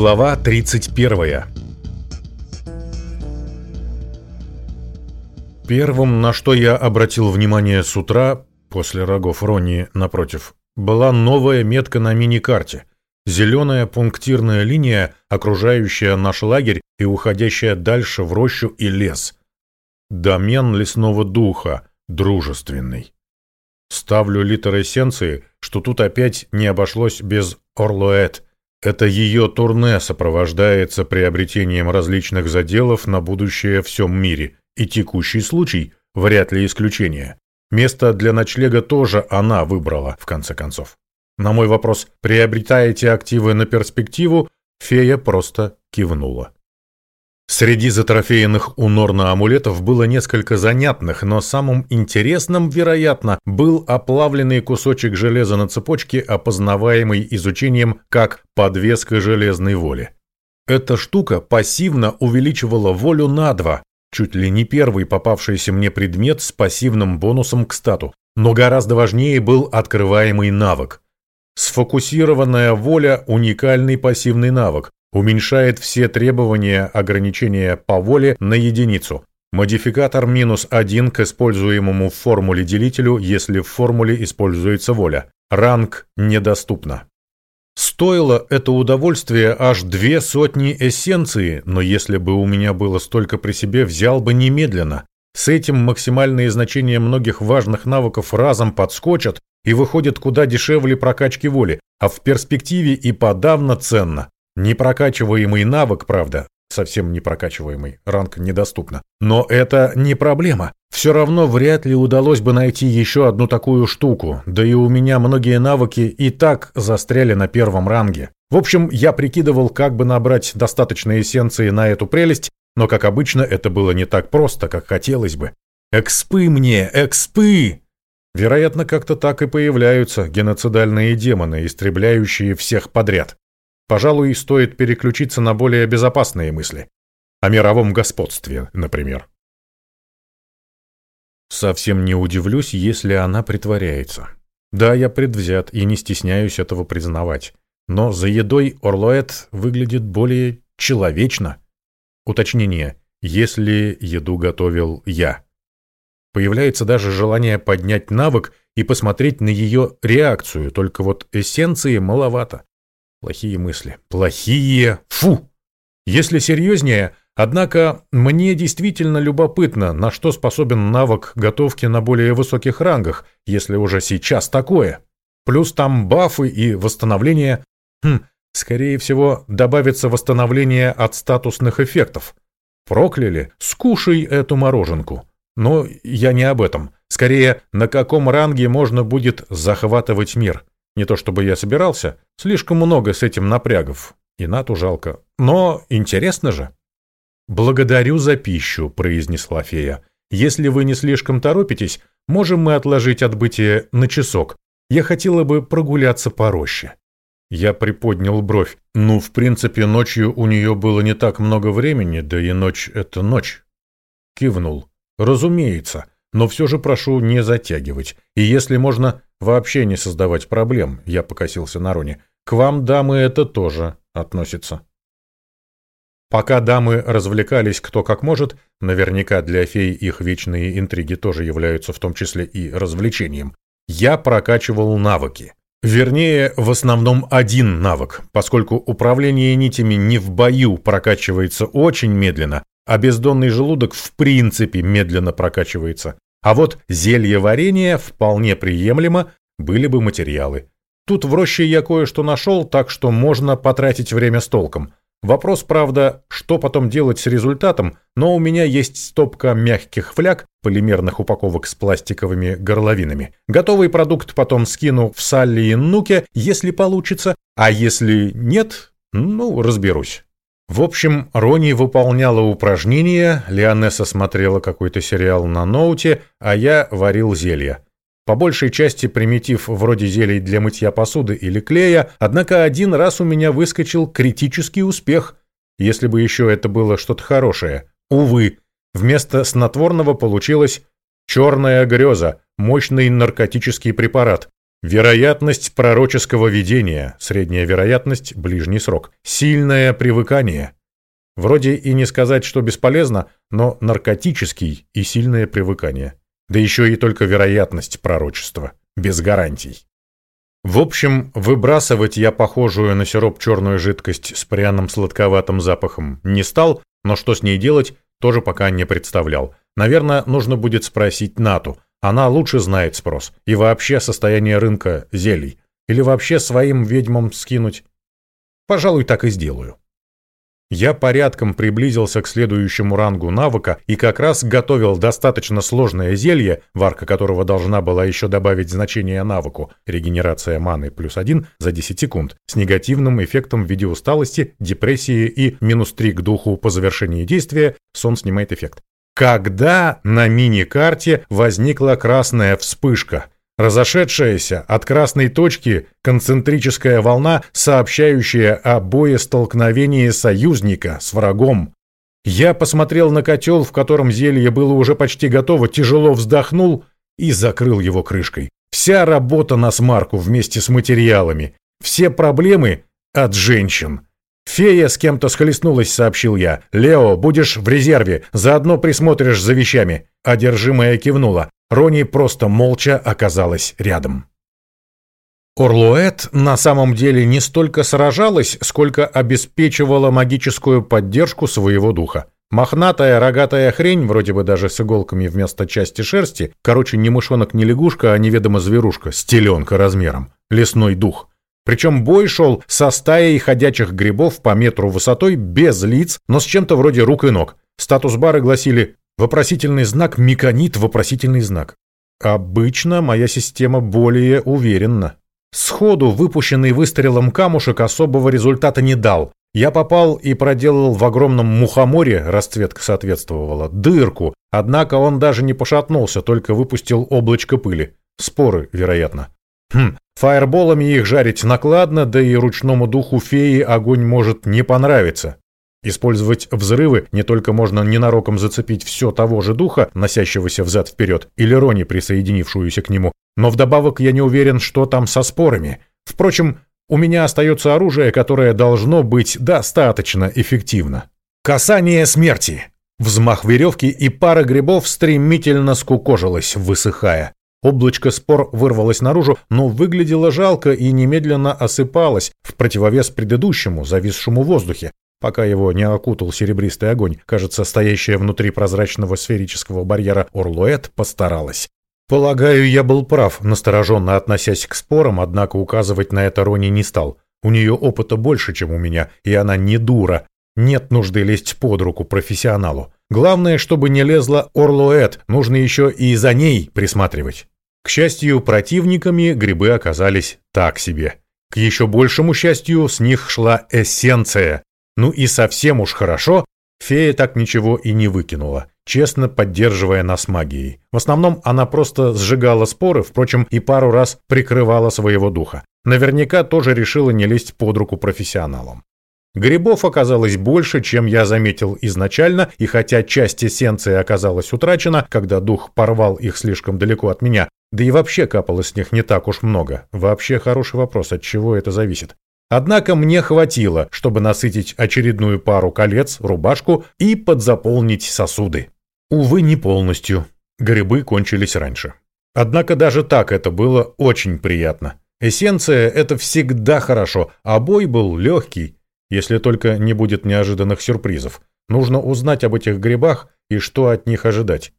Глава 31 Первым, на что я обратил внимание с утра, после рогов Ронни напротив, была новая метка на мини-карте. Зеленая пунктирная линия, окружающая наш лагерь и уходящая дальше в рощу и лес. Домен лесного духа, дружественный. Ставлю литр эссенции, что тут опять не обошлось без Орлоэт. Это ее турне сопровождается приобретением различных заделов на будущее в всем мире, и текущий случай вряд ли исключение. Место для ночлега тоже она выбрала, в конце концов. На мой вопрос «Приобретаете активы на перспективу?» фея просто кивнула. Среди затрофеянных у Норна амулетов было несколько занятных, но самым интересным, вероятно, был оплавленный кусочек железа на цепочке, опознаваемый изучением как подвеска железной воли. Эта штука пассивно увеличивала волю на два, чуть ли не первый попавшийся мне предмет с пассивным бонусом к стату, но гораздо важнее был открываемый навык. Сфокусированная воля – уникальный пассивный навык, Уменьшает все требования ограничения по воле на единицу. Модификатор минус 1 к используемому в формуле делителю, если в формуле используется воля. Ранг недоступно. Стоило это удовольствие аж две сотни эссенции, но если бы у меня было столько при себе, взял бы немедленно. С этим максимальные значения многих важных навыков разом подскочат и выходят куда дешевле прокачки воли, а в перспективе и подавно ценно. Непрокачиваемый навык, правда, совсем не прокачиваемый, ранг недоступно. Но это не проблема. Все равно вряд ли удалось бы найти еще одну такую штуку, да и у меня многие навыки и так застряли на первом ранге. В общем, я прикидывал, как бы набрать достаточно эссенции на эту прелесть, но, как обычно, это было не так просто, как хотелось бы. «Экспы мне, экспы!» Вероятно, как-то так и появляются геноцидальные демоны, истребляющие всех подряд. Пожалуй, стоит переключиться на более безопасные мысли. О мировом господстве, например. Совсем не удивлюсь, если она притворяется. Да, я предвзят и не стесняюсь этого признавать. Но за едой Орлоэт выглядит более человечно. Уточнение. Если еду готовил я. Появляется даже желание поднять навык и посмотреть на ее реакцию, только вот эссенции маловато. Плохие мысли. Плохие. Фу! Если серьезнее, однако мне действительно любопытно, на что способен навык готовки на более высоких рангах, если уже сейчас такое. Плюс там бафы и восстановление. Хм, скорее всего, добавится восстановление от статусных эффектов. Прокляли? Скушай эту мороженку. Но я не об этом. Скорее, на каком ранге можно будет захватывать мир. Не то чтобы я собирался, слишком много с этим напрягов. И Нату жалко. Но интересно же. «Благодарю за пищу», — произнесла фея. «Если вы не слишком торопитесь, можем мы отложить отбытие на часок. Я хотела бы прогуляться по роще». Я приподнял бровь. Ну, в принципе, ночью у нее было не так много времени, да и ночь — это ночь. Кивнул. «Разумеется, но все же прошу не затягивать. И если можно, вообще не создавать проблем, я покосился на Роне. К вам, дамы, это тоже относится. Пока дамы развлекались кто как может, наверняка для фей их вечные интриги тоже являются в том числе и развлечением, я прокачивал навыки. Вернее, в основном один навык, поскольку управление нитями не в бою прокачивается очень медленно, а бездонный желудок в принципе медленно прокачивается. А вот зелье варенья вполне приемлемо, были бы материалы. Тут в роще я кое-что нашел, так что можно потратить время с толком. Вопрос, правда, что потом делать с результатом, но у меня есть стопка мягких фляг, полимерных упаковок с пластиковыми горловинами. Готовый продукт потом скину в Салли и Нуке, если получится, а если нет, ну, разберусь. В общем, Рони выполняла упражнения, Леонесса смотрела какой-то сериал на ноуте, а я варил зелья. По большей части примитив вроде зелий для мытья посуды или клея, однако один раз у меня выскочил критический успех. Если бы еще это было что-то хорошее. Увы, вместо снотворного получилось черная греза, мощный наркотический препарат. Вероятность пророческого видения, средняя вероятность, ближний срок, сильное привыкание. Вроде и не сказать, что бесполезно, но наркотический и сильное привыкание. Да еще и только вероятность пророчества, без гарантий. В общем, выбрасывать я похожую на сироп черную жидкость с пряным сладковатым запахом не стал, но что с ней делать, тоже пока не представлял. Наверное, нужно будет спросить Нату. Она лучше знает спрос. И вообще состояние рынка зелий. Или вообще своим ведьмам скинуть. Пожалуй, так и сделаю. Я порядком приблизился к следующему рангу навыка и как раз готовил достаточно сложное зелье, варка которого должна была еще добавить значение навыку регенерация маны плюс один за 10 секунд с негативным эффектом в виде усталости, депрессии и минус 3 к духу по завершении действия, сон снимает эффект. Когда на мини-карте возникла красная вспышка – Разошедшаяся от красной точки концентрическая волна, сообщающая о боестолкновении союзника с врагом. Я посмотрел на котел, в котором зелье было уже почти готово, тяжело вздохнул и закрыл его крышкой. Вся работа на смарку вместе с материалами. Все проблемы от женщин. «Фея с кем-то схлестнулась», — сообщил я. «Лео, будешь в резерве, заодно присмотришь за вещами». Одержимая кивнула. Рони просто молча оказалась рядом. Орлуэт на самом деле не столько сражалась, сколько обеспечивала магическую поддержку своего духа. Мохнатая рогатая хрень, вроде бы даже с иголками вместо части шерсти, короче, не мышонок, не лягушка, а неведомо зверушка, стеленка размером, лесной дух. Причем бой шел со стаей ходячих грибов по метру высотой, без лиц, но с чем-то вроде рук и ног. Статус-бары гласили Вопросительный знак миконит вопросительный знак. Обычно моя система более уверенна. Сходу выпущенный выстрелом камушек особого результата не дал. Я попал и проделал в огромном мухоморе, расцветка соответствовала, дырку, однако он даже не пошатнулся, только выпустил облачко пыли. Споры, вероятно. Хм, фаерболами их жарить накладно, да и ручному духу феи огонь может не понравиться. Использовать взрывы не только можно ненароком зацепить все того же духа, носящегося взад-вперед, или Рони, присоединившуюся к нему, но вдобавок я не уверен, что там со спорами. Впрочем, у меня остается оружие, которое должно быть достаточно эффективно. Касание смерти. Взмах веревки, и пара грибов стремительно скукожилась, высыхая. Облачко спор вырвалось наружу, но выглядело жалко и немедленно осыпалось, в противовес предыдущему, зависшему в воздухе пока его не окутал серебристый огонь. Кажется, стоящая внутри прозрачного сферического барьера Орлуэт постаралась. Полагаю, я был прав, настороженно относясь к спорам, однако указывать на это Рони не стал. У нее опыта больше, чем у меня, и она не дура. Нет нужды лезть под руку профессионалу. Главное, чтобы не лезла Орлуэт, нужно еще и за ней присматривать. К счастью, противниками грибы оказались так себе. К еще большему счастью, с них шла эссенция, ну и совсем уж хорошо, фея так ничего и не выкинула, честно поддерживая нас магией. В основном она просто сжигала споры, впрочем, и пару раз прикрывала своего духа. Наверняка тоже решила не лезть под руку профессионалам. Грибов оказалось больше, чем я заметил изначально, и хотя часть эссенции оказалась утрачена, когда дух порвал их слишком далеко от меня, да и вообще капало с них не так уж много. Вообще хороший вопрос, от чего это зависит. Однако мне хватило, чтобы насытить очередную пару колец, рубашку и подзаполнить сосуды. Увы, не полностью. Грибы кончились раньше. Однако даже так это было очень приятно. Эссенция – это всегда хорошо, а бой был легкий, если только не будет неожиданных сюрпризов. Нужно узнать об этих грибах и что от них ожидать.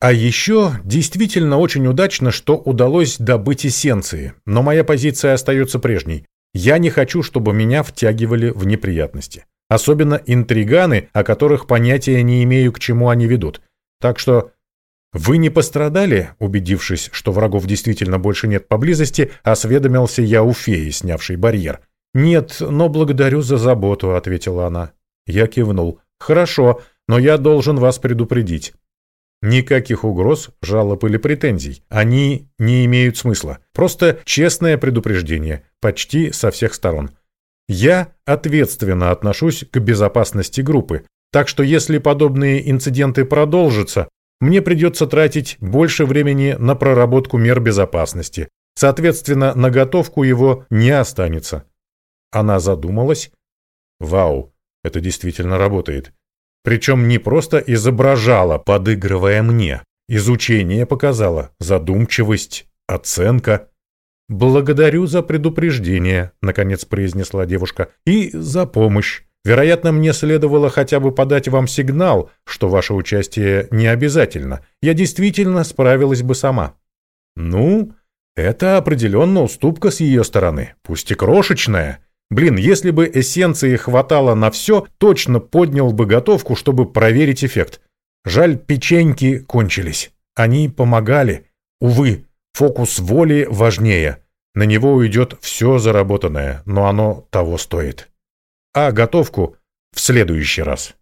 А еще действительно очень удачно, что удалось добыть эссенции, но моя позиция остается прежней. Я не хочу, чтобы меня втягивали в неприятности. Особенно интриганы, о которых понятия не имею, к чему они ведут. Так что вы не пострадали, убедившись, что врагов действительно больше нет поблизости, осведомился я у феи, снявшей барьер. «Нет, но благодарю за заботу», — ответила она. Я кивнул. «Хорошо, но я должен вас предупредить. Никаких угроз, жалоб или претензий. Они не имеют смысла. Просто честное предупреждение, почти со всех сторон. Я ответственно отношусь к безопасности группы, так что если подобные инциденты продолжатся, мне придется тратить больше времени на проработку мер безопасности. Соответственно, на готовку его не останется. Она задумалась. Вау, это действительно работает. Причем не просто изображала, подыгрывая мне. Изучение показало, задумчивость, оценка. «Благодарю за предупреждение», — наконец произнесла девушка, — «и за помощь. Вероятно, мне следовало хотя бы подать вам сигнал, что ваше участие не обязательно. Я действительно справилась бы сама». «Ну, это определенно уступка с ее стороны, пусть и крошечная. Блин, если бы эссенции хватало на все, точно поднял бы готовку, чтобы проверить эффект. Жаль, печеньки кончились. Они помогали. Увы, Фокус воли важнее. На него уйдет все заработанное, но оно того стоит. А готовку в следующий раз.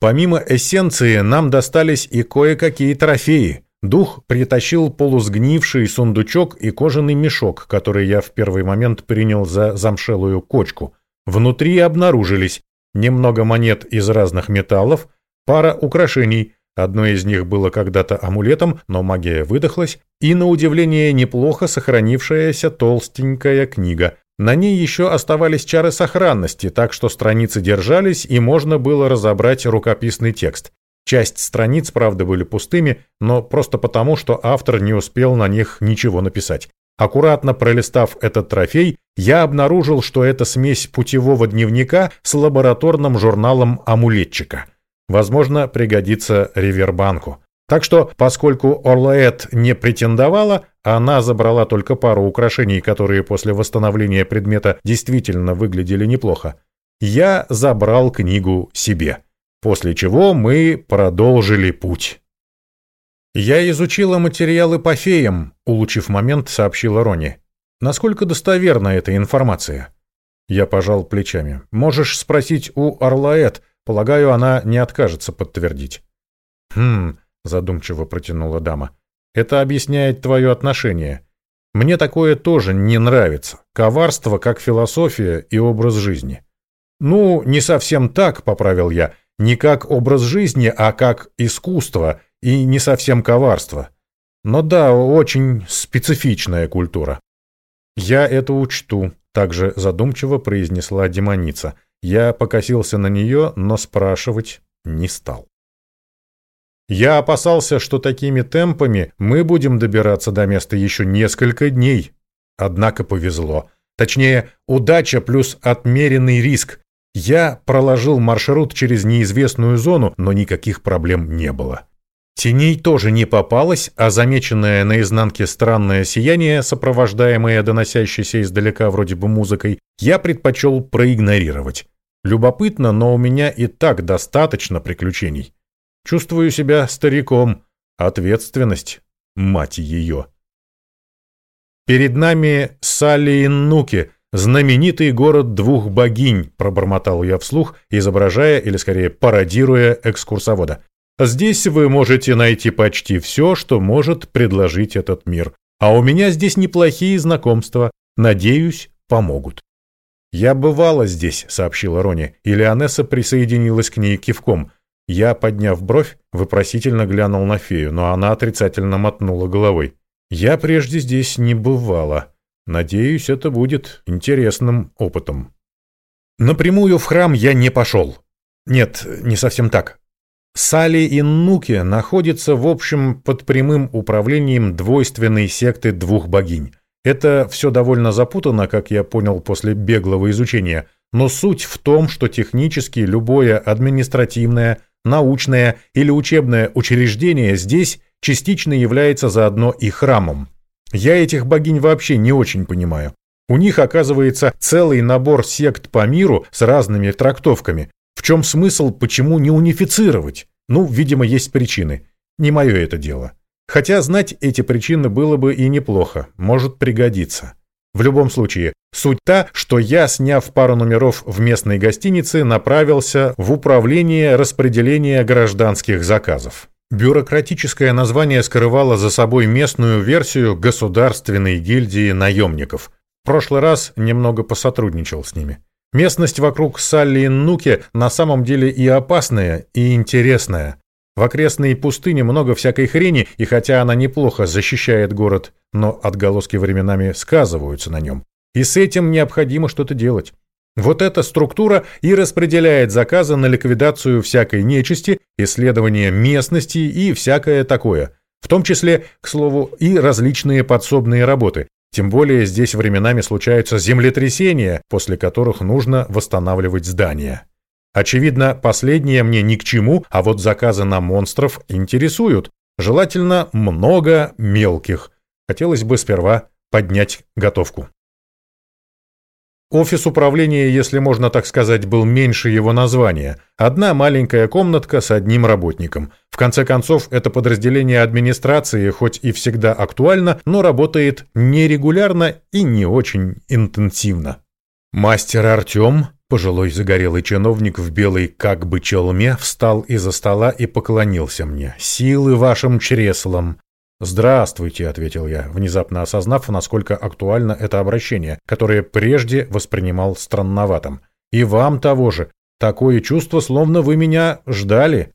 Помимо эссенции нам достались и кое-какие трофеи. Дух притащил полусгнивший сундучок и кожаный мешок, который я в первый момент принял за замшелую кочку. Внутри обнаружились немного монет из разных металлов, пара украшений, Одно из них было когда-то амулетом, но магия выдохлась, и, на удивление, неплохо сохранившаяся толстенькая книга. На ней еще оставались чары сохранности, так что страницы держались, и можно было разобрать рукописный текст. Часть страниц, правда, были пустыми, но просто потому, что автор не успел на них ничего написать. Аккуратно пролистав этот трофей, я обнаружил, что это смесь путевого дневника с лабораторным журналом амулетчика – Возможно, пригодится Ривербанку. Так что, поскольку Орлаэт не претендовала, она забрала только пару украшений, которые после восстановления предмета действительно выглядели неплохо. Я забрал книгу себе, после чего мы продолжили путь. «Я изучила материалы по феям», — улучив момент, сообщила Рони. «Насколько достоверна эта информация?» Я пожал плечами. «Можешь спросить у Орлаэт», Полагаю, она не откажется подтвердить. «Хм», — задумчиво протянула дама, — «это объясняет твое отношение. Мне такое тоже не нравится. Коварство как философия и образ жизни». «Ну, не совсем так», — поправил я, — «не как образ жизни, а как искусство и не совсем коварство. Но да, очень специфичная культура». «Я это учту», — также задумчиво произнесла демоница. Я покосился на нее, но спрашивать не стал. Я опасался, что такими темпами мы будем добираться до места еще несколько дней. Однако повезло. Точнее, удача плюс отмеренный риск. Я проложил маршрут через неизвестную зону, но никаких проблем не было. Теней тоже не попалось, а замеченное на изнанке странное сияние, сопровождаемое доносящейся издалека вроде бы музыкой, я предпочел проигнорировать. Любопытно, но у меня и так достаточно приключений. Чувствую себя стариком. Ответственность, мать ее. Перед нами Салииннуки, знаменитый город двух богинь, пробормотал я вслух, изображая или скорее пародируя экскурсовода. Здесь вы можете найти почти все, что может предложить этот мир. А у меня здесь неплохие знакомства. Надеюсь, помогут. «Я бывала здесь», — сообщила Рони, и Леонесса присоединилась к ней кивком. Я, подняв бровь, вопросительно глянул на фею, но она отрицательно мотнула головой. «Я прежде здесь не бывала. Надеюсь, это будет интересным опытом». Напрямую в храм я не пошел. Нет, не совсем так. Сали и Нуки находятся, в общем, под прямым управлением двойственной секты двух богинь. Это все довольно запутанно, как я понял после беглого изучения, но суть в том, что технически любое административное, научное или учебное учреждение здесь частично является заодно и храмом. Я этих богинь вообще не очень понимаю. У них оказывается целый набор сект по миру с разными трактовками. В чем смысл, почему не унифицировать? Ну, видимо, есть причины. Не мое это дело. Хотя знать эти причины было бы и неплохо, может пригодиться. В любом случае, суть та, что я, сняв пару номеров в местной гостинице, направился в управление распределения гражданских заказов. Бюрократическое название скрывало за собой местную версию государственной гильдии наемников. В прошлый раз немного посотрудничал с ними. Местность вокруг Салли-Нуки на самом деле и опасная, и интересная. В окрестной пустыне много всякой хрени, и хотя она неплохо защищает город, но отголоски временами сказываются на нем. И с этим необходимо что-то делать. Вот эта структура и распределяет заказы на ликвидацию всякой нечисти, исследование местности и всякое такое. В том числе, к слову, и различные подсобные работы. Тем более здесь временами случаются землетрясения, после которых нужно восстанавливать здания. Очевидно, последнее мне ни к чему, а вот заказы на монстров интересуют. Желательно много мелких. Хотелось бы сперва поднять готовку. Офис управления, если можно так сказать, был меньше его названия. Одна маленькая комнатка с одним работником. В конце концов, это подразделение администрации, хоть и всегда актуально, но работает нерегулярно и не очень интенсивно. Мастер Артем, Пожилой загорелый чиновник в белой как бы челме встал из-за стола и поклонился мне. «Силы вашим чреслам!» «Здравствуйте», — ответил я, внезапно осознав, насколько актуально это обращение, которое прежде воспринимал странноватым. «И вам того же. Такое чувство, словно вы меня ждали».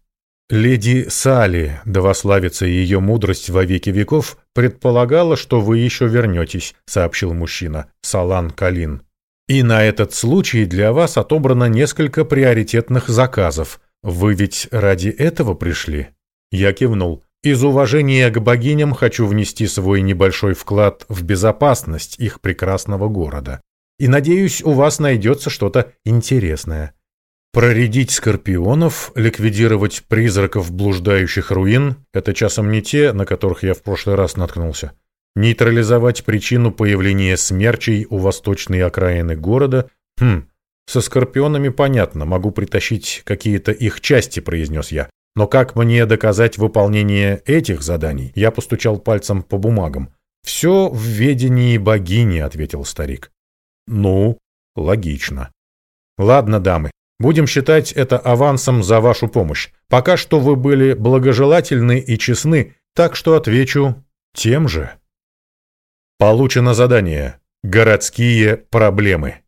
«Леди Сали, да вославится ее мудрость во веки веков, предполагала, что вы еще вернетесь», — сообщил мужчина, Салан Калин. И на этот случай для вас отобрано несколько приоритетных заказов. Вы ведь ради этого пришли?» Я кивнул. «Из уважения к богиням хочу внести свой небольшой вклад в безопасность их прекрасного города. И надеюсь, у вас найдется что-то интересное. Проредить скорпионов, ликвидировать призраков блуждающих руин – это часом не те, на которых я в прошлый раз наткнулся нейтрализовать причину появления смерчей у восточной окраины города. Хм, со скорпионами понятно, могу притащить какие-то их части, произнес я. Но как мне доказать выполнение этих заданий? Я постучал пальцем по бумагам. Все в ведении богини, ответил старик. Ну, логично. Ладно, дамы, будем считать это авансом за вашу помощь. Пока что вы были благожелательны и честны, так что отвечу тем же. Получено задание. Городские проблемы.